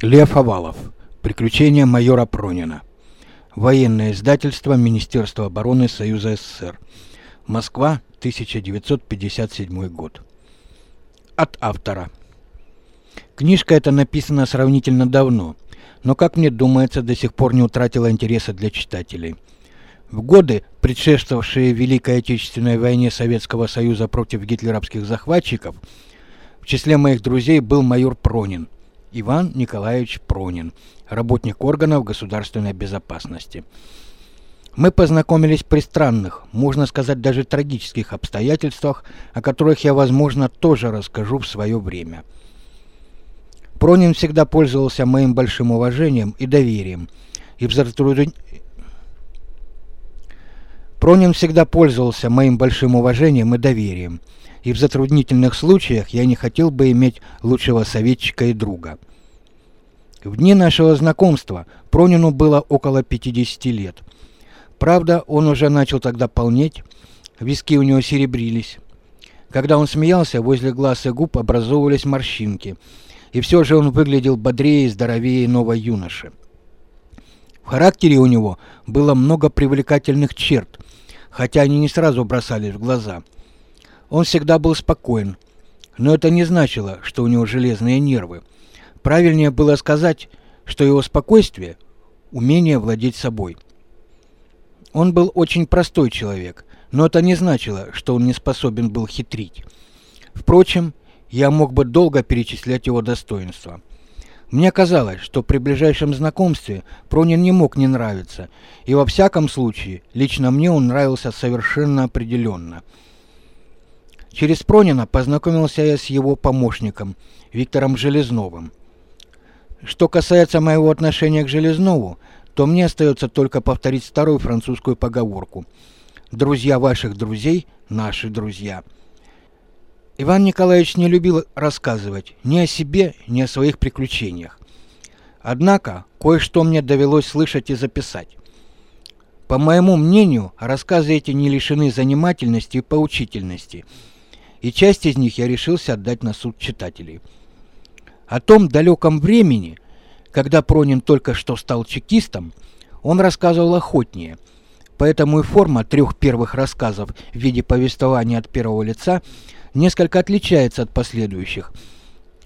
Лев Овалов. Приключения майора Пронина. Военное издательство Министерства обороны Союза СССР. Москва, 1957 год. От автора. Книжка эта написана сравнительно давно, но, как мне думается, до сих пор не утратила интереса для читателей. В годы, предшествовавшие Великой Отечественной войне Советского Союза против гитлеровских захватчиков, в числе моих друзей был майор Пронин – Иван Николаевич Пронин, работник органов государственной безопасности. Мы познакомились при странных, можно сказать, даже трагических обстоятельствах, о которых я, возможно, тоже расскажу в свое время. Пронин всегда пользовался моим большим уважением и доверием, и в затруд... Пронин всегда пользовался моим большим уважением и доверием, и в затруднительных случаях я не хотел бы иметь лучшего советчика и друга. В дни нашего знакомства Пронину было около 50 лет. Правда, он уже начал тогда полнеть, виски у него серебрились. Когда он смеялся, возле глаз и губ образовывались морщинки, и все же он выглядел бодрее и здоровее нового юноши. В характере у него было много привлекательных черт, хотя они не сразу бросались в глаза – он всегда был спокоен, но это не значило, что у него железные нервы. Правильнее было сказать, что его спокойствие – умение владеть собой. Он был очень простой человек, но это не значило, что он не способен был хитрить. Впрочем, я мог бы долго перечислять его достоинства. Мне казалось, что при ближайшем знакомстве Пронин не мог не нравиться, и во всяком случае, лично мне он нравился совершенно определенно – Через Пронина познакомился я с его помощником, Виктором Железновым. Что касается моего отношения к Железнову, то мне остается только повторить старую французскую поговорку «Друзья ваших друзей – наши друзья». Иван Николаевич не любил рассказывать ни о себе, ни о своих приключениях. Однако, кое-что мне довелось слышать и записать. По моему мнению, рассказы эти не лишены занимательности и поучительности – и часть из них я решился отдать на суд читателей. О том далеком времени, когда Пронин только что стал чекистом, он рассказывал охотнее, поэтому и форма трех первых рассказов в виде повествования от первого лица несколько отличается от последующих,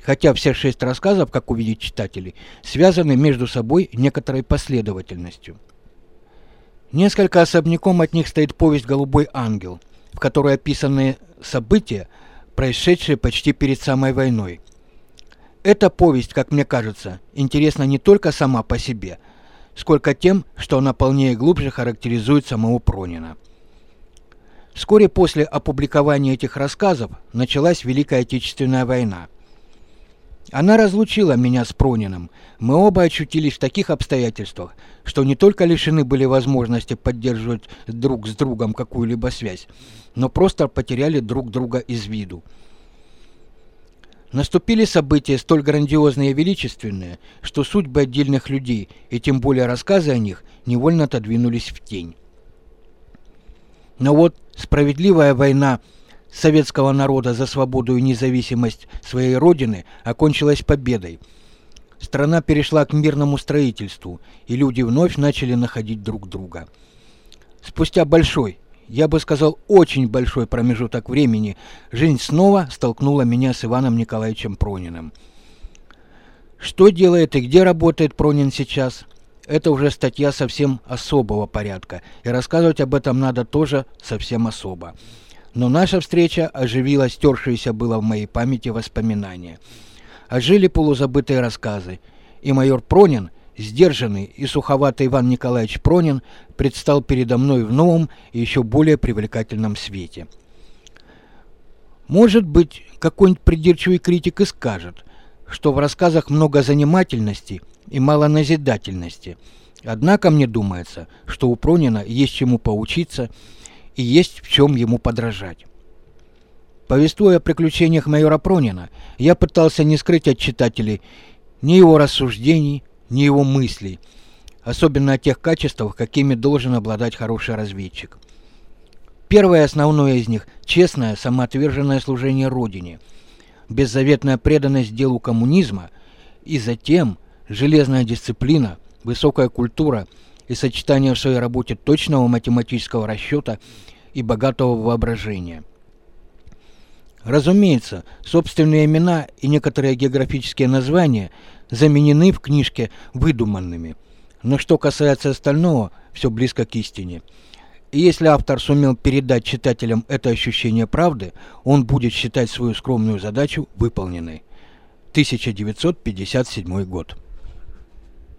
хотя все шесть рассказов, как увидят читатели, связаны между собой некоторой последовательностью. Несколько особняком от них стоит повесть «Голубой ангел», в которой описаны события, происшедшие почти перед самой войной. Эта повесть, как мне кажется, интересна не только сама по себе, сколько тем, что она полнее и глубже характеризует самого Пронина. Вскоре после опубликования этих рассказов началась Великая Отечественная война – она разлучила меня с Прониным. Мы оба очутились в таких обстоятельствах, что не только лишены были возможности поддерживать друг с другом какую-либо связь, но просто потеряли друг друга из виду. Наступили события столь грандиозные и величественные, что судьбы отдельных людей, и тем более рассказы о них, невольно отодвинулись в тень. Но вот справедливая война – советского народа за свободу и независимость своей родины окончилась победой. Страна перешла к мирному строительству, и люди вновь начали находить друг друга. Спустя большой, я бы сказал, очень большой промежуток времени, жизнь снова столкнула меня с Иваном Николаевичем Прониным. Что делает и где работает Пронин сейчас, это уже статья совсем особого порядка, и рассказывать об этом надо тоже совсем особо но наша встреча оживила стершиеся было в моей памяти воспоминания. Ожили полузабытые рассказы, и майор Пронин, сдержанный и суховатый Иван Николаевич Пронин, предстал передо мной в новом и еще более привлекательном свете. Может быть, какой-нибудь придирчивый критик и скажет, что в рассказах много занимательности и мало назидательности. Однако мне думается, что у Пронина есть чему поучиться – и есть в чем ему подражать. Повествуя о приключениях майора Пронина, я пытался не скрыть от читателей ни его рассуждений, ни его мыслей, особенно о тех качествах, какими должен обладать хороший разведчик. Первое основное из них – честное, самоотверженное служение Родине, беззаветная преданность делу коммунизма и затем железная дисциплина, высокая культура и сочетание в своей работе точного математического расчета и богатого воображения. Разумеется, собственные имена и некоторые географические названия заменены в книжке выдуманными. Но что касается остального, все близко к истине. И если автор сумел передать читателям это ощущение правды, он будет считать свою скромную задачу выполненной. 1957 год.